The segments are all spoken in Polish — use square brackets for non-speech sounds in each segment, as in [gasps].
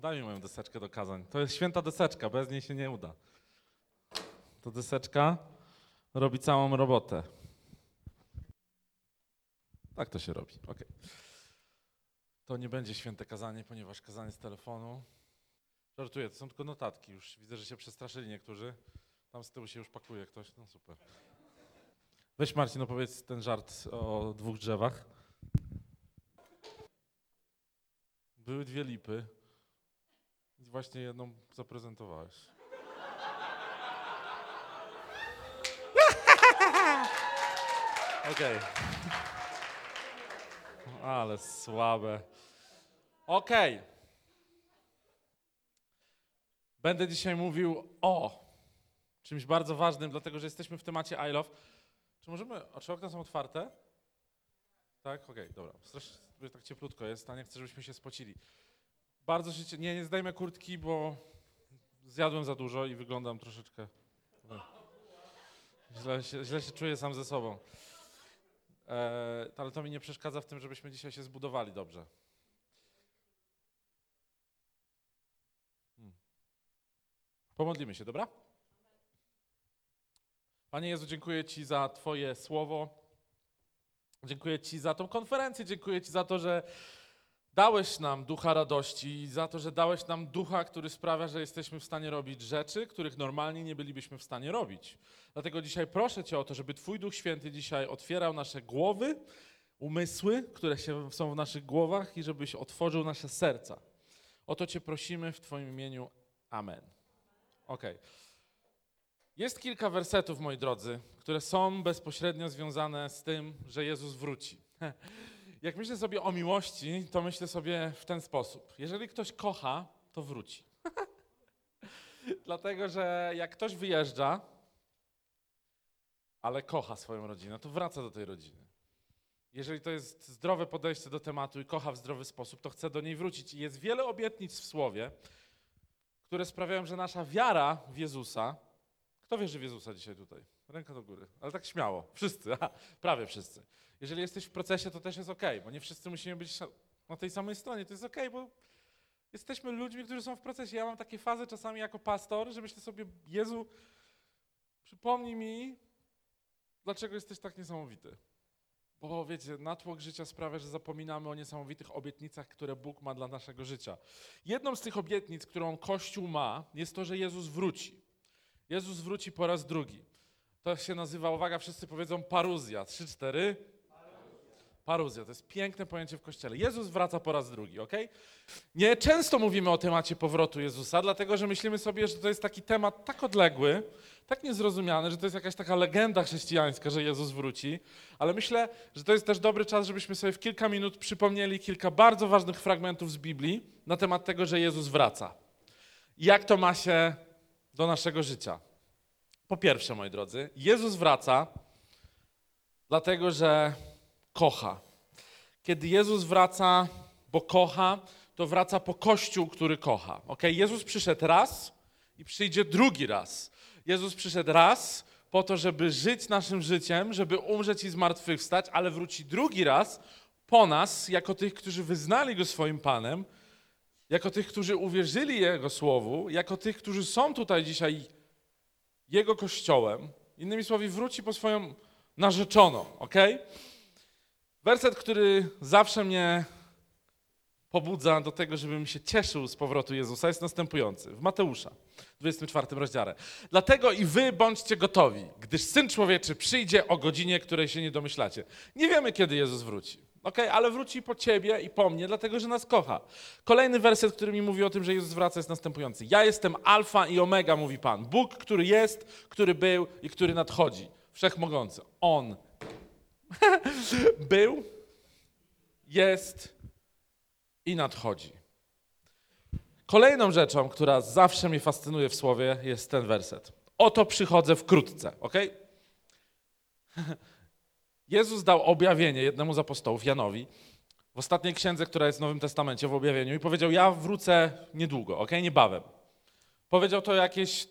Daj mi moją deseczkę do kazań. To jest święta deseczka, bez niej się nie uda. To deseczka robi całą robotę. Tak to się robi. okej. To nie będzie święte kazanie, ponieważ kazanie z telefonu. Żartuję, to są tylko notatki już. Widzę, że się przestraszyli niektórzy. Tam z tyłu się już pakuje ktoś. No super. Weź Marcin, opowiedz ten żart o dwóch drzewach. Były dwie lipy. Właśnie jedną zaprezentowałeś. [laughs] Okej. Ale słabe. Okej. Będę dzisiaj mówił o czymś bardzo ważnym, dlatego że jesteśmy w temacie I love. Czy możemy, a czy okna są otwarte? Tak? Okej, dobra. Strasznie tak cieplutko jest, a nie chcę, żebyśmy się spocili. Bardzo się, nie, nie zdejmę kurtki, bo zjadłem za dużo i wyglądam troszeczkę... Źle się, źle się czuję sam ze sobą. E, ale to mi nie przeszkadza w tym, żebyśmy dzisiaj się zbudowali dobrze. Hmm. Pomodlimy się, dobra? Panie Jezu, dziękuję Ci za Twoje słowo. Dziękuję Ci za tą konferencję. Dziękuję Ci za to, że dałeś nam ducha radości i za to, że dałeś nam ducha, który sprawia, że jesteśmy w stanie robić rzeczy, których normalnie nie bylibyśmy w stanie robić. Dlatego dzisiaj proszę Cię o to, żeby Twój Duch Święty dzisiaj otwierał nasze głowy, umysły, które są w naszych głowach i żebyś otworzył nasze serca. O to Cię prosimy w Twoim imieniu. Amen. Okej. Jest kilka wersetów, moi drodzy, które są bezpośrednio związane z tym, że Jezus wróci. [laughs] Jak myślę sobie o miłości, to myślę sobie w ten sposób. Jeżeli ktoś kocha, to wróci. [laughs] Dlatego, że jak ktoś wyjeżdża, ale kocha swoją rodzinę, to wraca do tej rodziny. Jeżeli to jest zdrowe podejście do tematu i kocha w zdrowy sposób, to chce do niej wrócić. I jest wiele obietnic w Słowie, które sprawiają, że nasza wiara w Jezusa. Kto wierzy w Jezusa dzisiaj tutaj? Ręka do góry. Ale tak śmiało. Wszyscy, [laughs] prawie wszyscy. Jeżeli jesteś w procesie, to też jest ok, bo nie wszyscy musimy być na tej samej stronie. To jest ok, bo jesteśmy ludźmi, którzy są w procesie. Ja mam takie fazy czasami jako pastor, że myślę sobie, Jezu, przypomnij mi, dlaczego jesteś tak niesamowity. Bo wiecie, natłok życia sprawia, że zapominamy o niesamowitych obietnicach, które Bóg ma dla naszego życia. Jedną z tych obietnic, którą Kościół ma, jest to, że Jezus wróci. Jezus wróci po raz drugi. To się nazywa, uwaga, wszyscy powiedzą paruzja. Trzy, cztery. Paruzja, to jest piękne pojęcie w Kościele. Jezus wraca po raz drugi, ok? Nie często mówimy o temacie powrotu Jezusa, dlatego że myślimy sobie, że to jest taki temat tak odległy, tak niezrozumiany, że to jest jakaś taka legenda chrześcijańska, że Jezus wróci, ale myślę, że to jest też dobry czas, żebyśmy sobie w kilka minut przypomnieli kilka bardzo ważnych fragmentów z Biblii na temat tego, że Jezus wraca. Jak to ma się do naszego życia? Po pierwsze, moi drodzy, Jezus wraca dlatego, że kocha. Kiedy Jezus wraca, bo kocha, to wraca po Kościół, który kocha. Okay? Jezus przyszedł raz i przyjdzie drugi raz. Jezus przyszedł raz po to, żeby żyć naszym życiem, żeby umrzeć i zmartwychwstać, ale wróci drugi raz po nas, jako tych, którzy wyznali Go swoim Panem, jako tych, którzy uwierzyli Jego Słowu, jako tych, którzy są tutaj dzisiaj Jego Kościołem. Innymi słowy, wróci po swoją narzeczoną, ok? Werset, który zawsze mnie pobudza do tego, żebym się cieszył z powrotu Jezusa, jest następujący. W Mateusza, 24 rozdziale. Dlatego i wy bądźcie gotowi, gdyż Syn Człowieczy przyjdzie o godzinie, której się nie domyślacie. Nie wiemy, kiedy Jezus wróci. ok? Ale wróci po ciebie i po mnie, dlatego że nas kocha. Kolejny werset, który mi mówi o tym, że Jezus wraca, jest następujący. Ja jestem alfa i omega, mówi Pan. Bóg, który jest, który był i który nadchodzi. Wszechmogący. On [laughs] był, jest i nadchodzi. Kolejną rzeczą, która zawsze mnie fascynuje w słowie, jest ten werset. Oto przychodzę wkrótce, ok? [laughs] Jezus dał objawienie jednemu z apostołów, Janowi, w ostatniej księdze, która jest w Nowym Testamencie, w objawieniu, i powiedział: Ja wrócę niedługo, ok? Niebawem. Powiedział to jakieś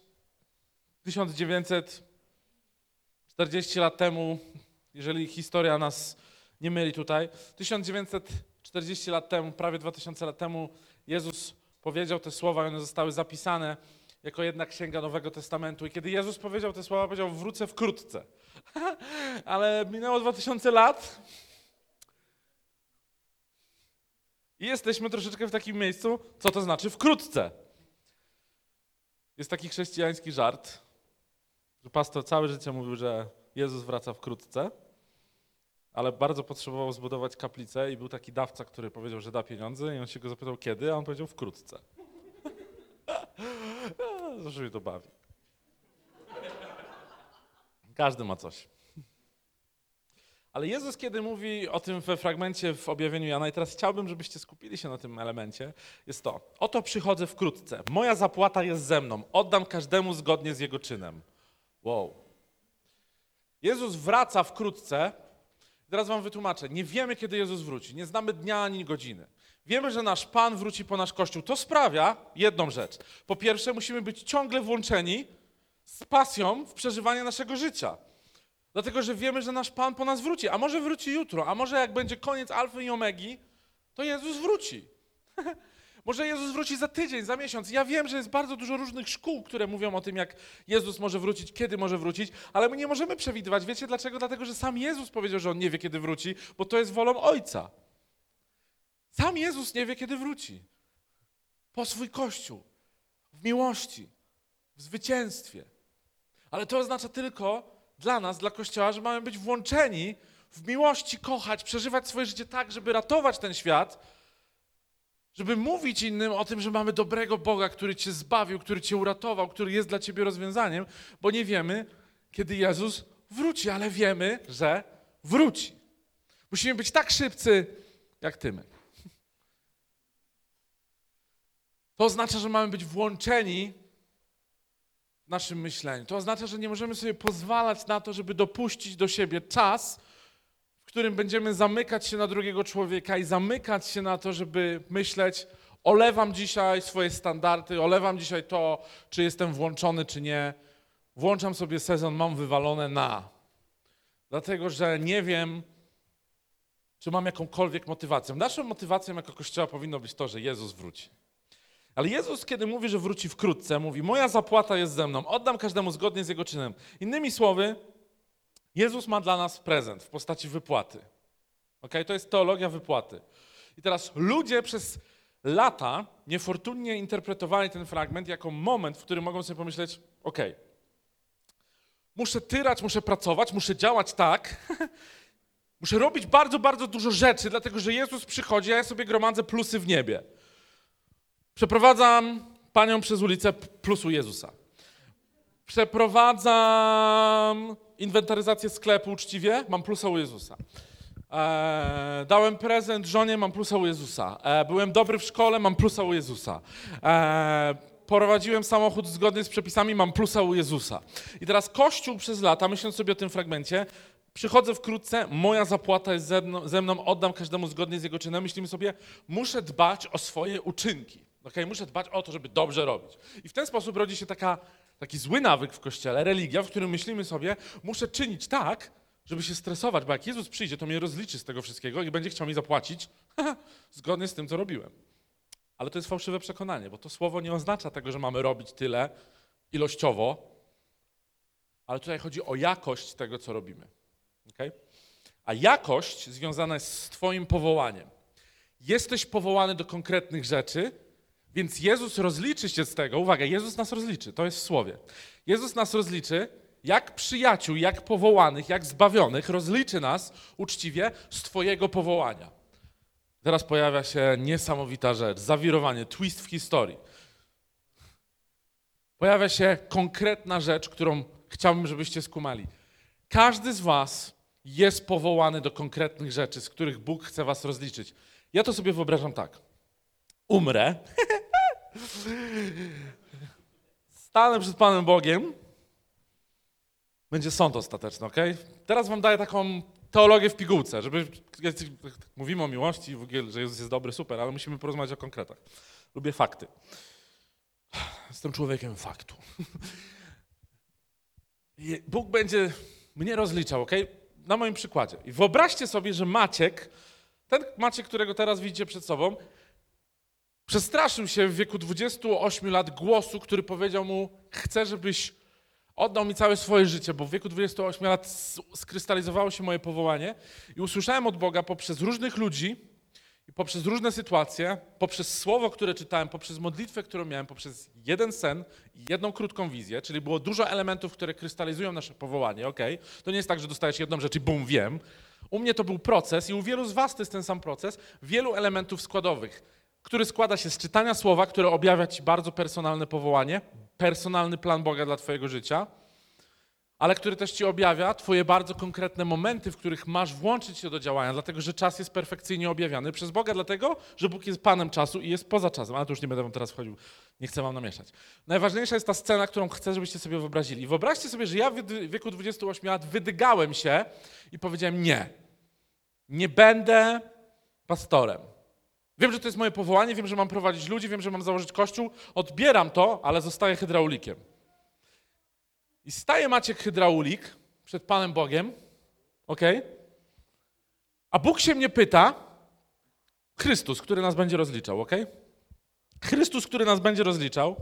1940 lat temu, jeżeli historia nas nie myli tutaj. 1940 lat temu, prawie 2000 lat temu, Jezus powiedział te słowa i one zostały zapisane jako jedna księga Nowego Testamentu. I kiedy Jezus powiedział te słowa, powiedział: Wrócę wkrótce. [laughs] Ale minęło 2000 lat. I jesteśmy troszeczkę w takim miejscu, co to znaczy wkrótce. Jest taki chrześcijański żart, że pastor całe życie mówił, że Jezus wraca wkrótce, ale bardzo potrzebował zbudować kaplicę i był taki dawca, który powiedział, że da pieniądze i on się go zapytał kiedy, a on powiedział wkrótce. [laughs] Zawsze mnie to bawi. Każdy ma coś. Ale Jezus, kiedy mówi o tym we fragmencie w objawieniu Jana, i teraz chciałbym, żebyście skupili się na tym elemencie, jest to: Oto przychodzę wkrótce. Moja zapłata jest ze mną. Oddam każdemu zgodnie z jego czynem. Wow. Jezus wraca wkrótce. Teraz wam wytłumaczę. Nie wiemy, kiedy Jezus wróci. Nie znamy dnia ani godziny. Wiemy, że nasz Pan wróci po nasz Kościół. To sprawia jedną rzecz. Po pierwsze, musimy być ciągle włączeni z pasją w przeżywanie naszego życia. Dlatego, że wiemy, że nasz Pan po nas wróci. A może wróci jutro, a może jak będzie koniec Alfy i Omegi, to Jezus wróci. [laughs] może Jezus wróci za tydzień, za miesiąc. Ja wiem, że jest bardzo dużo różnych szkół, które mówią o tym, jak Jezus może wrócić, kiedy może wrócić, ale my nie możemy przewidywać. Wiecie dlaczego? Dlatego, że sam Jezus powiedział, że On nie wie, kiedy wróci, bo to jest wolą Ojca. Sam Jezus nie wie, kiedy wróci. Po swój Kościół. W miłości. W zwycięstwie. Ale to oznacza tylko dla nas, dla Kościoła, że mamy być włączeni w miłości, kochać, przeżywać swoje życie tak, żeby ratować ten świat, żeby mówić innym o tym, że mamy dobrego Boga, który cię zbawił, który cię uratował, który jest dla ciebie rozwiązaniem, bo nie wiemy, kiedy Jezus wróci, ale wiemy, że wróci. Musimy być tak szybcy, jak tymy. To oznacza, że mamy być włączeni w naszym myśleniu. To oznacza, że nie możemy sobie pozwalać na to, żeby dopuścić do siebie czas, którym będziemy zamykać się na drugiego człowieka i zamykać się na to, żeby myśleć, olewam dzisiaj swoje standardy, olewam dzisiaj to, czy jestem włączony, czy nie. Włączam sobie sezon, mam wywalone na. Dlatego, że nie wiem, czy mam jakąkolwiek motywację. Naszą motywacją jako Kościoła powinno być to, że Jezus wróci. Ale Jezus, kiedy mówi, że wróci wkrótce, mówi: Moja zapłata jest ze mną, oddam każdemu zgodnie z jego czynem. Innymi słowy, Jezus ma dla nas prezent w postaci wypłaty. Ok? To jest teologia wypłaty. I teraz ludzie przez lata niefortunnie interpretowali ten fragment jako moment, w którym mogą sobie pomyśleć: OK, muszę tyrać, muszę pracować, muszę działać tak. [laughs] muszę robić bardzo, bardzo dużo rzeczy, dlatego że Jezus przychodzi, a ja sobie gromadzę plusy w niebie. Przeprowadzam panią przez ulicę plusu Jezusa. Przeprowadzam inwentaryzację sklepu uczciwie, mam plusa u Jezusa. E, dałem prezent żonie, mam plusa u Jezusa. E, byłem dobry w szkole, mam plusa u Jezusa. E, prowadziłem samochód zgodnie z przepisami, mam plusa u Jezusa. I teraz Kościół przez lata, myśląc sobie o tym fragmencie, przychodzę wkrótce, moja zapłata jest ze mną, ze mną, oddam każdemu zgodnie z jego czynem. Myślimy sobie, muszę dbać o swoje uczynki. Okay? Muszę dbać o to, żeby dobrze robić. I w ten sposób rodzi się taka, taki zły nawyk w kościele, religia, w którym myślimy sobie, muszę czynić tak, żeby się stresować, bo jak Jezus przyjdzie, to mnie rozliczy z tego wszystkiego i będzie chciał mi zapłacić [laughs] zgodnie z tym, co robiłem. Ale to jest fałszywe przekonanie, bo to słowo nie oznacza tego, że mamy robić tyle ilościowo, ale tutaj chodzi o jakość tego, co robimy. Okay? A jakość związana jest z Twoim powołaniem. Jesteś powołany do konkretnych rzeczy, więc Jezus rozliczy się z tego. Uwaga, Jezus nas rozliczy, to jest w słowie. Jezus nas rozliczy jak przyjaciół, jak powołanych, jak zbawionych, rozliczy nas uczciwie z Twojego powołania. Teraz pojawia się niesamowita rzecz, zawirowanie, twist w historii. Pojawia się konkretna rzecz, którą chciałbym, żebyście skumali. Każdy z Was jest powołany do konkretnych rzeczy, z których Bóg chce Was rozliczyć. Ja to sobie wyobrażam tak. Umrę. [laughs] Stanę przed Panem Bogiem. Będzie sąd ostateczny, ok? Teraz wam daję taką teologię w pigułce, żeby... Mówimy o miłości, w ogóle, że Jezus jest dobry, super, ale musimy porozmawiać o konkretach. Lubię fakty. Jestem człowiekiem faktu. [laughs] Bóg będzie mnie rozliczał, ok? Na moim przykładzie. I wyobraźcie sobie, że Maciek, ten Maciek, którego teraz widzicie przed sobą, Przestraszył się w wieku 28 lat głosu, który powiedział mu: Chcę, żebyś oddał mi całe swoje życie, bo w wieku 28 lat skrystalizowało się moje powołanie i usłyszałem od Boga poprzez różnych ludzi poprzez różne sytuacje, poprzez słowo, które czytałem, poprzez modlitwę, którą miałem, poprzez jeden sen i jedną krótką wizję, czyli było dużo elementów, które krystalizują nasze powołanie, okej? To nie jest tak, że dostajesz jedną rzecz i bum, wiem. U mnie to był proces i u wielu z was to jest ten sam proces, wielu elementów składowych, który składa się z czytania słowa, które objawia ci bardzo personalne powołanie, personalny plan Boga dla twojego życia, ale który też ci objawia twoje bardzo konkretne momenty, w których masz włączyć się do działania, dlatego że czas jest perfekcyjnie objawiany przez Boga, dlatego że Bóg jest Panem czasu i jest poza czasem, ale to już nie będę wam teraz wchodził, nie chcę wam namieszać. Najważniejsza jest ta scena, którą chcę, żebyście sobie wyobrazili. Wyobraźcie sobie, że ja w wieku 28 lat wydygałem się i powiedziałem nie, nie będę pastorem. Wiem, że to jest moje powołanie, wiem, że mam prowadzić ludzi, wiem, że mam założyć kościół, odbieram to, ale zostaję hydraulikiem. I staje Maciek hydraulik przed Panem Bogiem, ok? A Bóg się mnie pyta, Chrystus, który nas będzie rozliczał, ok? Chrystus, który nas będzie rozliczał,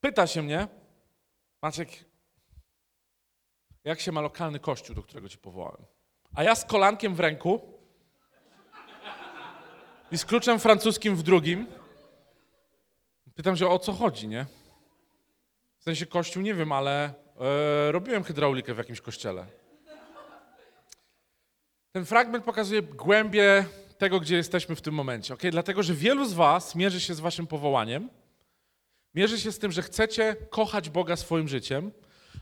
pyta się mnie, Maciek, jak się ma lokalny kościół, do którego cię powołałem? A ja z kolankiem w ręku i z kluczem francuskim w drugim pytam się, o co chodzi, nie? W sensie kościół nie wiem, ale e, robiłem hydraulikę w jakimś kościele. Ten fragment pokazuje głębię tego, gdzie jesteśmy w tym momencie. Okay? Dlatego, że wielu z Was mierzy się z Waszym powołaniem, mierzy się z tym, że chcecie kochać Boga swoim życiem,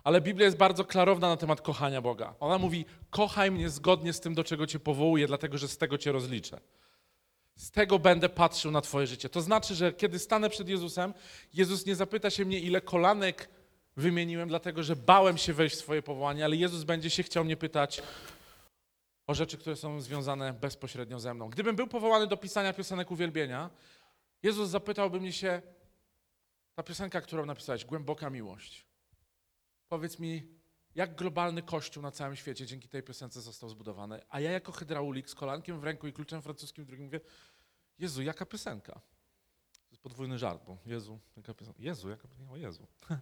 ale Biblia jest bardzo klarowna na temat kochania Boga. Ona mówi: Kochaj mnie zgodnie z tym, do czego Cię powołuję, dlatego że z tego Cię rozliczę. Z tego będę patrzył na Twoje życie. To znaczy, że kiedy stanę przed Jezusem, Jezus nie zapyta się mnie, ile kolanek wymieniłem, dlatego że bałem się wejść w swoje powołanie, ale Jezus będzie się chciał mnie pytać o rzeczy, które są związane bezpośrednio ze mną. Gdybym był powołany do pisania piosenek uwielbienia, Jezus zapytałby mnie się, ta piosenka, którą napisałeś, Głęboka Miłość. Powiedz mi, jak globalny kościół na całym świecie dzięki tej piosence został zbudowany, a ja jako hydraulik z kolankiem w ręku i kluczem francuskim drugim mówię, Jezu, jaka piosenka? To jest podwójny żart, bo Jezu, jaka piosenka? Jezu, jaka piosenka? O Jezu. [laughs]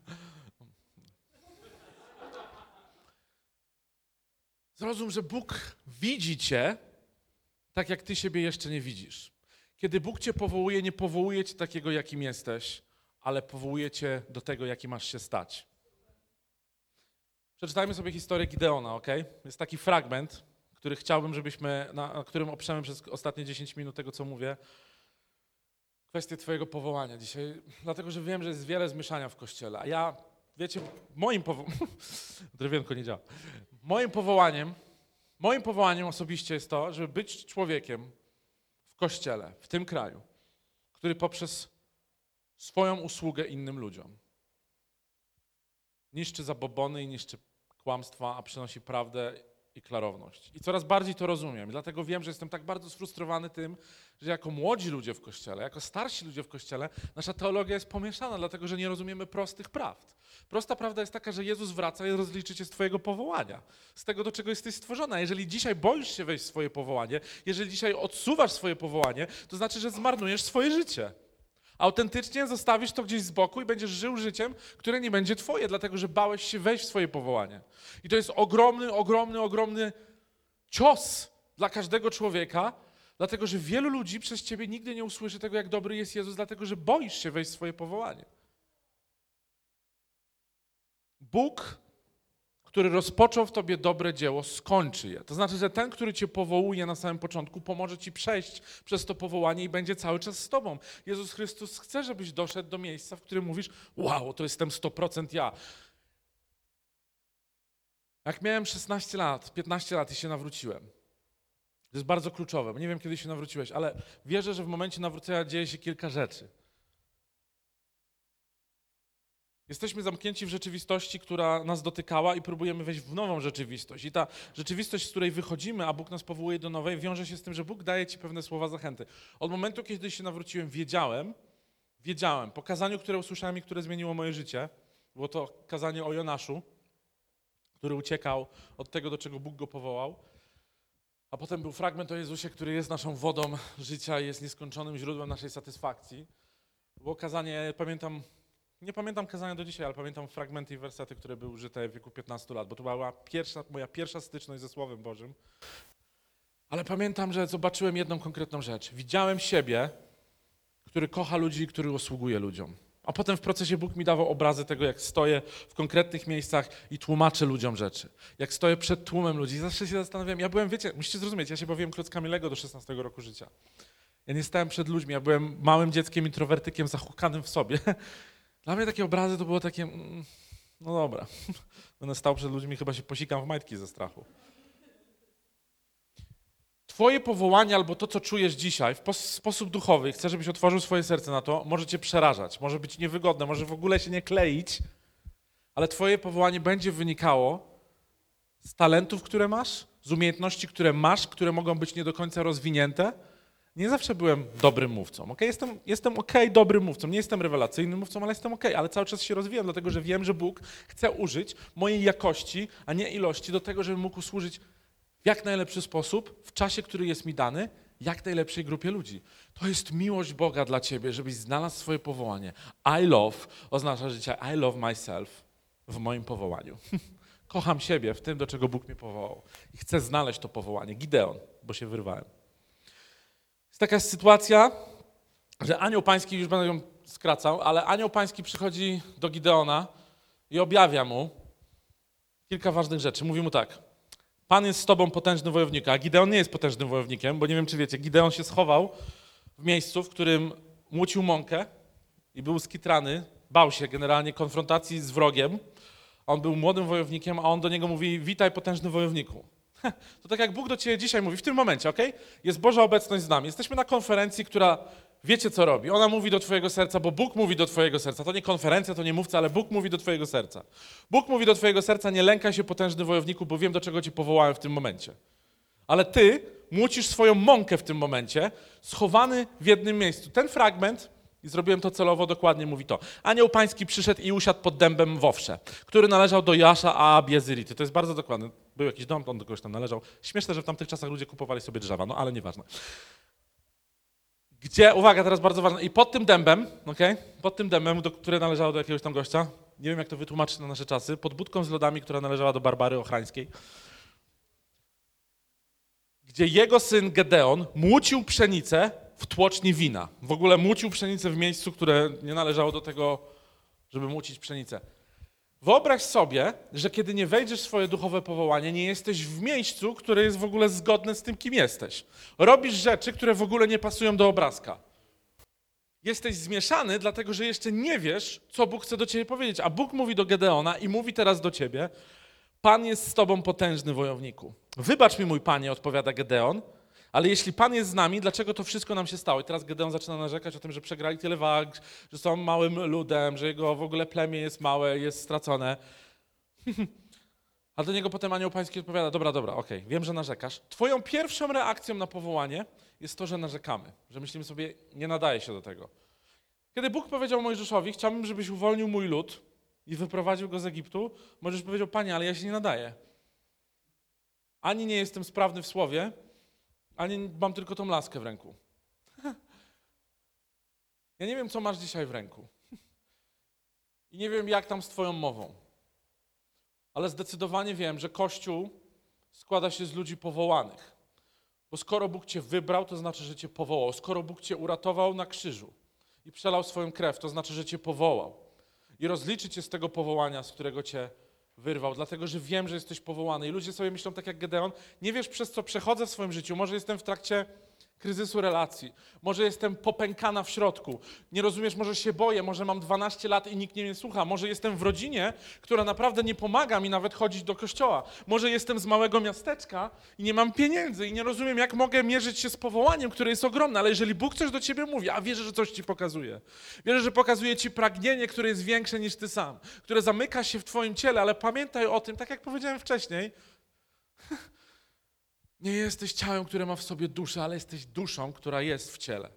Zrozum, że Bóg widzi cię tak, jak ty siebie jeszcze nie widzisz. Kiedy Bóg cię powołuje, nie powołuje cię takiego, jakim jesteś, ale powołuje cię do tego, jaki masz się stać. Przeczytajmy sobie historię Gideona, ok? Jest taki fragment, który chciałbym, żebyśmy, na, na którym oprzemy przez ostatnie 10 minut tego, co mówię, kwestię Twojego powołania dzisiaj, dlatego że wiem, że jest wiele zmieszania w kościele. A ja, wiecie, moim powołaniem. [laughs] Drewienko nie działa. Moim powołaniem, moim powołaniem osobiście jest to, żeby być człowiekiem w kościele, w tym kraju, który poprzez swoją usługę innym ludziom niszczy zabobony i niszczy kłamstwa, a przynosi prawdę i klarowność. I coraz bardziej to rozumiem. Dlatego wiem, że jestem tak bardzo sfrustrowany tym, że jako młodzi ludzie w kościele, jako starsi ludzie w kościele, nasza teologia jest pomieszana, dlatego że nie rozumiemy prostych prawd. Prosta prawda jest taka, że Jezus wraca i rozliczy cię z twojego powołania, z tego, do czego jesteś stworzona. Jeżeli dzisiaj boisz się wejść w swoje powołanie, jeżeli dzisiaj odsuwasz swoje powołanie, to znaczy, że zmarnujesz swoje życie. Autentycznie zostawisz to gdzieś z boku i będziesz żył życiem, które nie będzie twoje, dlatego że bałeś się wejść w swoje powołanie. I to jest ogromny, ogromny, ogromny cios dla każdego człowieka, dlatego że wielu ludzi przez ciebie nigdy nie usłyszy tego, jak dobry jest Jezus, dlatego że boisz się wejść w swoje powołanie. Bóg, który rozpoczął w tobie dobre dzieło, skończy je. To znaczy, że ten, który cię powołuje na samym początku, pomoże ci przejść przez to powołanie i będzie cały czas z tobą. Jezus Chrystus chce, żebyś doszedł do miejsca, w którym mówisz: Wow, to jestem 100% ja. Jak miałem 16 lat, 15 lat i się nawróciłem, to jest bardzo kluczowe, nie wiem, kiedy się nawróciłeś, ale wierzę, że w momencie nawrócenia dzieje się kilka rzeczy. Jesteśmy zamknięci w rzeczywistości, która nas dotykała i próbujemy wejść w nową rzeczywistość. I ta rzeczywistość, z której wychodzimy, a Bóg nas powołuje do nowej, wiąże się z tym, że Bóg daje ci pewne słowa zachęty. Od momentu, kiedy się nawróciłem, wiedziałem, wiedziałem, po kazaniu, które usłyszałem i które zmieniło moje życie, było to kazanie o Jonaszu, który uciekał od tego, do czego Bóg go powołał, A potem był fragment o Jezusie, który jest naszą wodą życia jest nieskończonym źródłem naszej satysfakcji. Było kazanie, pamiętam, nie pamiętam kazania do dzisiaj, ale pamiętam fragmenty i wersety, które były użyte w wieku 15 lat, bo to była pierwsza, moja pierwsza styczność ze Słowem Bożym. Ale pamiętam, że zobaczyłem jedną konkretną rzecz. Widziałem siebie, który kocha ludzi, który usługuje ludziom. A potem w procesie Bóg mi dawał obrazy tego, jak stoję w konkretnych miejscach i tłumaczę ludziom rzeczy. Jak stoję przed tłumem ludzi. Zawsze się zastanawiam, ja byłem, wiecie, musicie zrozumieć, ja się bawiłem klockami Lego do 16 roku życia. Ja nie stałem przed ludźmi, ja byłem małym dzieckiem, introwertykiem, zahukanym w sobie. Dla mnie takie obrazy to było takie, mm, no dobra, [laughs] będę stał przed ludźmi, chyba się posikam w majtki ze strachu. Twoje powołanie albo to, co czujesz dzisiaj w pos- sposób duchowy, i chcę, żebyś otworzył swoje serce na to, może cię przerażać, może być niewygodne, może w ogóle się nie kleić, ale twoje powołanie będzie wynikało z talentów, które masz, z umiejętności, które masz, które mogą być nie do końca rozwinięte. Nie zawsze byłem dobrym mówcą. Okay? Jestem, jestem okej dobrym mówcą. Nie jestem rewelacyjnym mówcą, ale jestem okej, ale cały czas się rozwijam, dlatego że wiem, że Bóg chce użyć mojej jakości, a nie ilości do tego, żebym mógł służyć w jak najlepszy sposób, w czasie, który jest mi dany, jak najlepszej grupie ludzi. To jest miłość Boga dla ciebie, żebyś znalazł swoje powołanie. I love oznacza, dzisiaj I love myself w moim powołaniu. [laughs] Kocham siebie w tym, do czego Bóg mnie powołał. I chcę znaleźć to powołanie. Gideon, bo się wyrwałem. Jest taka sytuacja, że anioł pański, już będę ją skracał, ale anioł pański przychodzi do Gideona i objawia mu kilka ważnych rzeczy. Mówi mu tak. Pan jest z tobą potężny wojownik, a Gideon nie jest potężnym wojownikiem, bo nie wiem, czy wiecie, Gideon się schował w miejscu, w którym młócił mąkę i był skitrany, bał się generalnie konfrontacji z wrogiem. On był młodym wojownikiem, a on do niego mówi, witaj potężny wojowniku. [laughs] To tak jak Bóg do ciebie dzisiaj mówi, w tym momencie, ok? Jest Boża obecność z nami. Jesteśmy na konferencji, która wiecie, co robi. Ona mówi do twojego serca, bo Bóg mówi do twojego serca. To nie konferencja, to nie mówca, ale Bóg mówi do twojego serca. Bóg mówi do twojego serca, nie lękaj się potężny wojowniku, bo wiem, do czego cię powołałem w tym momencie. Ale ty młócisz swoją mąkę w tym momencie, schowany w jednym miejscu. Ten fragment, i zrobiłem to celowo, dokładnie mówi to. Anioł pański przyszedł i usiadł pod dębem w Owsze, który należał do Jasza a Biezyrity. To jest bardzo dokładne. Był jakiś dom, on do kogoś tam należał. Śmieszne, że w tamtych czasach ludzie kupowali sobie drzewa, no ale nieważne. Gdzie, uwaga, teraz bardzo ważne, i pod tym dębem, okej, pod tym dębem, do, które należało do jakiegoś tam gościa, nie wiem jak to wytłumaczyć na nasze czasy, pod budką z lodami, która należała do Barbary Ochrańskiej, gdzie jego syn Gedeon młócił pszenicę w tłoczni wina. W ogóle młócił pszenicę w miejscu, które nie należało do tego, żeby młócić pszenicę. Wyobraź sobie, że kiedy nie wejdziesz w swoje duchowe powołanie, nie jesteś w miejscu, które jest w ogóle zgodne z tym, kim jesteś. Robisz rzeczy, które w ogóle nie pasują do obrazka. Jesteś zmieszany, dlatego że jeszcze nie wiesz, co Bóg chce do ciebie powiedzieć. A Bóg mówi do Gedeona i mówi teraz do ciebie: Pan jest z tobą potężny wojowniku. Wybacz mi, mój panie, odpowiada Gedeon, ale jeśli Pan jest z nami, dlaczego to wszystko nam się stało? I teraz Gedeon zaczyna narzekać o tym, że przegrali tyle walk, że są małym ludem, że jego w ogóle plemię jest małe, jest stracone. [laughs] A do niego potem anioł pański odpowiada, dobra, dobra, okej, wiem, że narzekasz. Twoją pierwszą reakcją na powołanie jest to, że narzekamy, że myślimy sobie, nie nadaje się do tego. Kiedy Bóg powiedział Mojżeszowi, chciałbym, żebyś uwolnił mój lud i wyprowadził go z Egiptu, Mojżesz powiedział, panie, ale ja się nie nadaję. Ani nie jestem sprawny w słowie, ani mam tylko tą laskę w ręku. [laughs] Ja nie wiem, co masz dzisiaj w ręku. I nie wiem, jak tam z Twoją mową. Ale zdecydowanie wiem, że Kościół składa się z ludzi powołanych. Bo skoro Bóg Cię wybrał, to znaczy, że Cię powołał. Skoro Bóg Cię uratował na krzyżu i przelał swoją krew, to znaczy, że Cię powołał. I rozliczy Cię z tego powołania, z którego Cię wyrwał, dlatego że wiem, że jesteś powołany. I ludzie sobie myślą tak jak Gedeon, nie wiesz przez co przechodzę w swoim życiu, może jestem w trakcie kryzysu relacji, może jestem popękana w środku, nie rozumiesz, może się boję, może mam 12 lat i nikt nie słucha, może jestem w rodzinie, która naprawdę nie pomaga mi nawet chodzić do kościoła, może jestem z małego miasteczka i nie mam pieniędzy i nie rozumiem, jak mogę mierzyć się z powołaniem, które jest ogromne, ale jeżeli Bóg coś do ciebie mówi, a wierzę, że coś ci pokazuje, wierzę, że pokazuje ci pragnienie, które jest większe niż ty sam, które zamyka się w twoim ciele, ale pamiętaj o tym, tak jak powiedziałem wcześniej, nie jesteś ciałem, które ma w sobie duszę, ale jesteś duszą, która jest w ciele.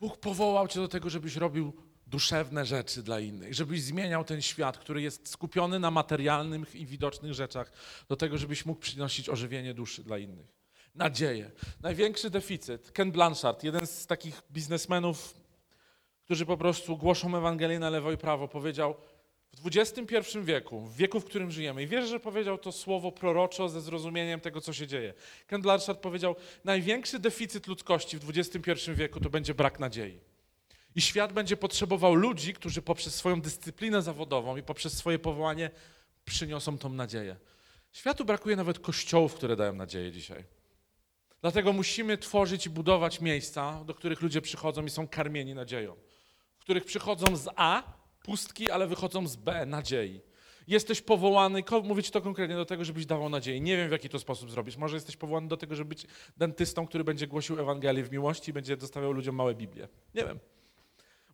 Bóg powołał cię do tego, żebyś robił duszewne rzeczy dla innych, żebyś zmieniał ten świat, który jest skupiony na materialnych i widocznych rzeczach, do tego, żebyś mógł przynosić ożywienie duszy dla innych. Nadzieję. Największy deficyt. Ken Blanchard, jeden z takich biznesmenów, którzy po prostu głoszą Ewangelię na lewo i prawo, powiedział w XXI wieku, w wieku, w którym żyjemy, i wierzę, że powiedział to słowo proroczo ze zrozumieniem tego, co się dzieje. Ken Blanchard powiedział, największy deficyt ludzkości w XXI wieku to będzie brak nadziei. I świat będzie potrzebował ludzi, którzy poprzez swoją dyscyplinę zawodową i poprzez swoje powołanie przyniosą tą nadzieję. Światu brakuje nawet kościołów, które dają nadzieję dzisiaj. Dlatego musimy tworzyć i budować miejsca, do których ludzie przychodzą i są karmieni nadzieją. W których przychodzą z A, pustki, ale wychodzą z B, nadziei. Jesteś powołany, mówię ci to konkretnie, do tego, żebyś dawał nadzieję. Nie wiem, w jaki to sposób zrobić. Może jesteś powołany do tego, żeby być dentystą, który będzie głosił Ewangelię w miłości i będzie dostawiał ludziom małe Biblię. Nie wiem.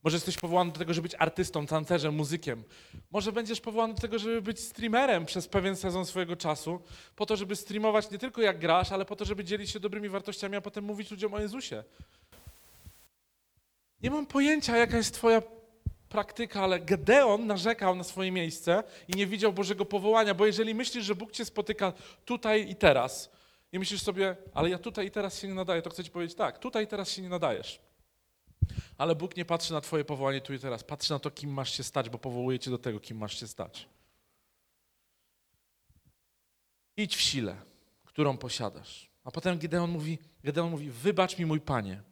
Może jesteś powołany do tego, żeby być artystą, tancerzem, muzykiem. Może będziesz powołany do tego, żeby być streamerem przez pewien sezon swojego czasu, po to, żeby streamować nie tylko jak grasz, ale po to, żeby dzielić się dobrymi wartościami, a potem mówić ludziom o Jezusie. Nie mam pojęcia, jaka jest twoja praktyka, ale Gedeon narzekał na swoje miejsce i nie widział Bożego powołania, bo jeżeli myślisz, że Bóg cię spotyka tutaj i teraz i myślisz sobie, ale ja tutaj i teraz się nie nadaję, to chcę ci powiedzieć tak, tutaj i teraz się nie nadajesz. Ale Bóg nie patrzy na twoje powołanie tu i teraz, patrzy na to, kim masz się stać, bo powołuje cię do tego, kim masz się stać. Idź w sile, którą posiadasz. A potem Gideon mówi, Gideon mówi, wybacz mi mój Panie,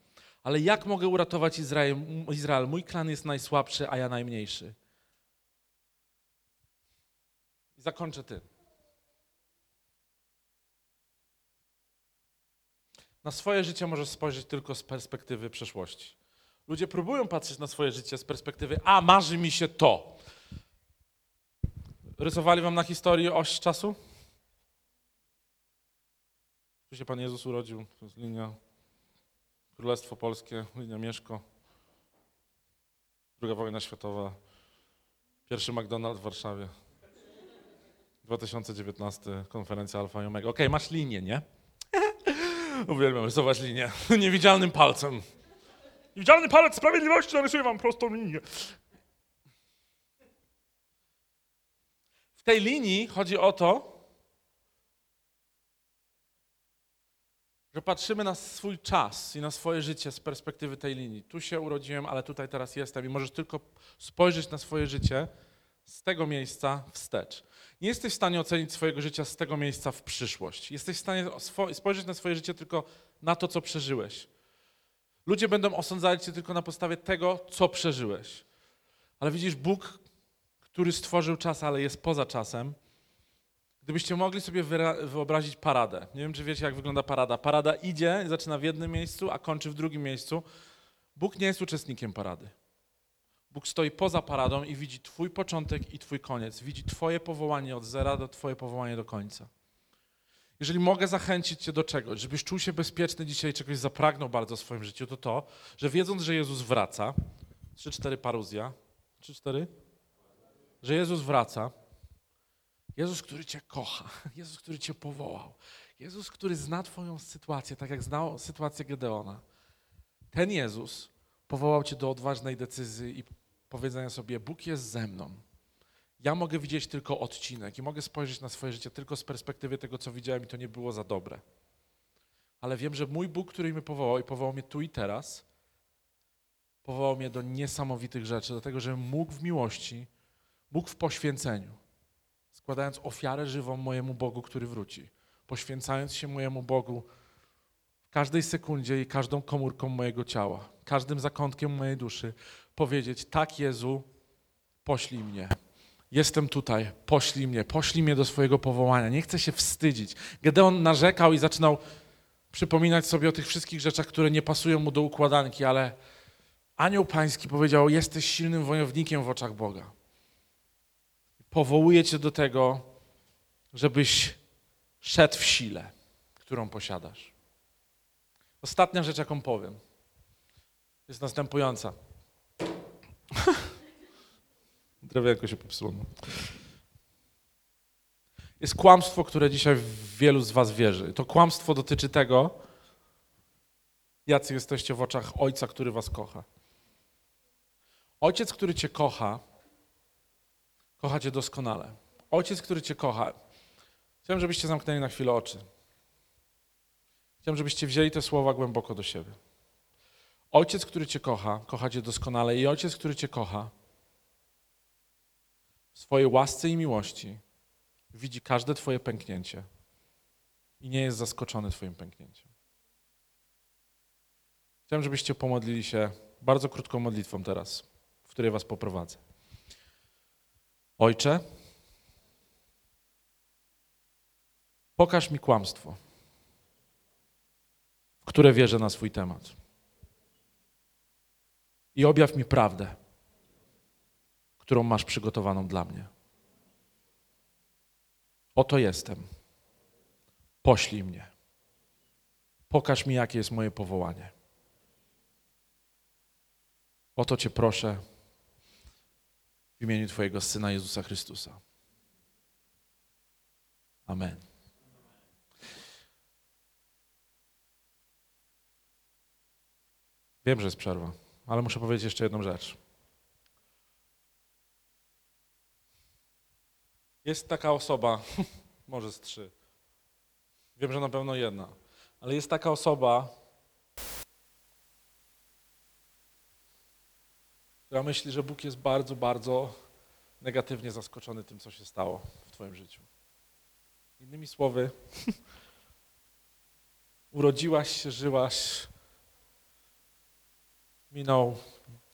ale jak mogę uratować Izrael? Izrael? Mój klan jest najsłabszy, a ja najmniejszy. Zakończę tym. Na swoje życie możesz spojrzeć tylko z perspektywy przeszłości. Ludzie próbują patrzeć na swoje życie z perspektywy, a marzy mi się to. Rysowali wam na historii oś czasu? Tu się Pan Jezus urodził, to jest linia Królestwo Polskie, linia Mieszko, druga wojna światowa, pierwszy McDonald's w Warszawie, 2019 konferencja Alfa i Omega. Okej, masz linię, nie? [laughs] Uwielbiam rysować linię [laughs] niewidzialnym palcem. Niewidzialny palec sprawiedliwości narysuje wam prostą linię. W tej linii chodzi o to, że patrzymy na swój czas i na swoje życie z perspektywy tej linii. Tu się urodziłem, ale tutaj teraz jestem i możesz tylko spojrzeć na swoje życie z tego miejsca wstecz. Nie jesteś w stanie ocenić swojego życia z tego miejsca w przyszłość. Jesteś w stanie spojrzeć na swoje życie tylko na to, co przeżyłeś. Ludzie będą osądzali cię tylko na podstawie tego, co przeżyłeś. Ale widzisz, Bóg, który stworzył czas, ale jest poza czasem, gdybyście mogli sobie wyobrazić paradę. Nie wiem, czy wiecie, jak wygląda parada. Parada idzie, zaczyna w jednym miejscu, a kończy w drugim miejscu. Bóg nie jest uczestnikiem parady. Bóg stoi poza paradą i widzi Twój początek i Twój koniec. Widzi Twoje powołanie od zera do Twoje powołanie do końca. Jeżeli mogę zachęcić Cię do czegoś, żebyś czuł się bezpieczny dzisiaj, czegoś zapragnął bardzo w swoim życiu, to to, że wiedząc, że Jezus wraca, 3-4 paruzja, 3-4, że Jezus wraca, Jezus, który Cię kocha, [laughs] Jezus, który Cię powołał, Jezus, który zna Twoją sytuację, tak jak znał sytuację Gedeona. Ten Jezus powołał Cię do odważnej decyzji i powiedzenia sobie, Bóg jest ze mną. Ja mogę widzieć tylko odcinek i mogę spojrzeć na swoje życie tylko z perspektywy tego, co widziałem i to nie było za dobre. Ale wiem, że mój Bóg, który mnie powołał i powołał mnie tu i teraz, powołał mnie do niesamowitych rzeczy, dlatego że mógł w miłości, mógł w poświęceniu, składając ofiarę żywą mojemu Bogu, który wróci, poświęcając się mojemu Bogu w każdej sekundzie i każdą komórką mojego ciała, każdym zakątkiem mojej duszy, powiedzieć: Tak, Jezu, poślij mnie. Jestem tutaj, poślij mnie, poślij mnie do swojego powołania. Nie chcę się wstydzić. Gedeon narzekał i zaczynał przypominać sobie o tych wszystkich rzeczach, które nie pasują mu do układanki, ale anioł pański powiedział: Jesteś silnym wojownikiem w oczach Boga. Powołuję cię do tego, żebyś szedł w sile, którą posiadasz. Ostatnia rzecz, jaką powiem, jest następująca. [laughs] Drewienko się popsuło. no. Jest kłamstwo, które dzisiaj wielu z was wierzy. To kłamstwo dotyczy tego, jacy jesteście w oczach Ojca, który was kocha. Ojciec, który cię kocha, kocha cię doskonale. Ojciec, który cię kocha. Chciałem, żebyście zamknęli na chwilę oczy. Chciałem, żebyście wzięli te słowa głęboko do siebie. Ojciec, który Cię kocha, kocha Cię doskonale i Ojciec, który Cię kocha, w swojej łasce i miłości widzi każde Twoje pęknięcie i nie jest zaskoczony Twoim pęknięciem. Chciałem, żebyście pomodlili się bardzo krótką modlitwą teraz, w której Was poprowadzę. Ojcze, pokaż mi kłamstwo, w które wierzę na swój temat. I objaw mi prawdę, którą masz przygotowaną dla mnie. Oto jestem. Poślij mnie. Pokaż mi, jakie jest moje powołanie. O to Cię proszę imieniu Twojego Syna Jezusa Chrystusa. Amen. Wiem, że jest przerwa, ale muszę powiedzieć jeszcze jedną rzecz. Jest taka osoba, [laughs] może z trzy. Wiem, że na pewno jedna, ale jest taka osoba, która myśli, że Bóg jest bardzo, bardzo negatywnie zaskoczony tym, co się stało w Twoim życiu. Innymi słowy, [laughs] urodziłaś się, żyłaś, minął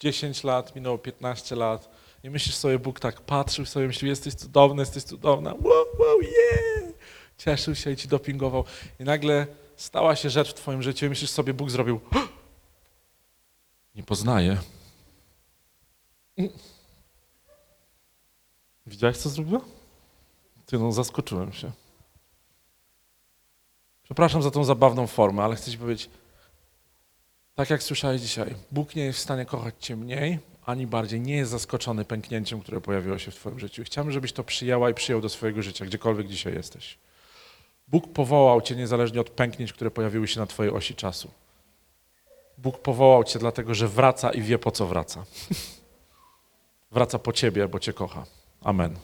10 lat, minęło 15 lat i myślisz sobie, Bóg tak patrzył sobie, myślił, jesteś cudowny, jesteś cudowna, wow, wow, yeah! Cieszył się i ci dopingował. I nagle stała się rzecz w twoim życiu i myślisz sobie, Bóg zrobił, [gasps] nie poznaję. Widziałeś, co zrobiła? Ty, no zaskoczyłem się. Przepraszam za tą zabawną formę, ale chcę ci powiedzieć, tak jak słyszałeś dzisiaj, Bóg nie jest w stanie kochać cię mniej, ani bardziej. Nie jest zaskoczony pęknięciem, które pojawiło się w twoim życiu. Chciałbym, żebyś to przyjęła i przyjął do swojego życia, gdziekolwiek dzisiaj jesteś. Bóg powołał cię niezależnie od pęknięć, które pojawiły się na twojej osi czasu. Bóg powołał cię dlatego, że wraca i wie po co wraca. [laughs] wraca po ciebie, bo cię kocha. Amen.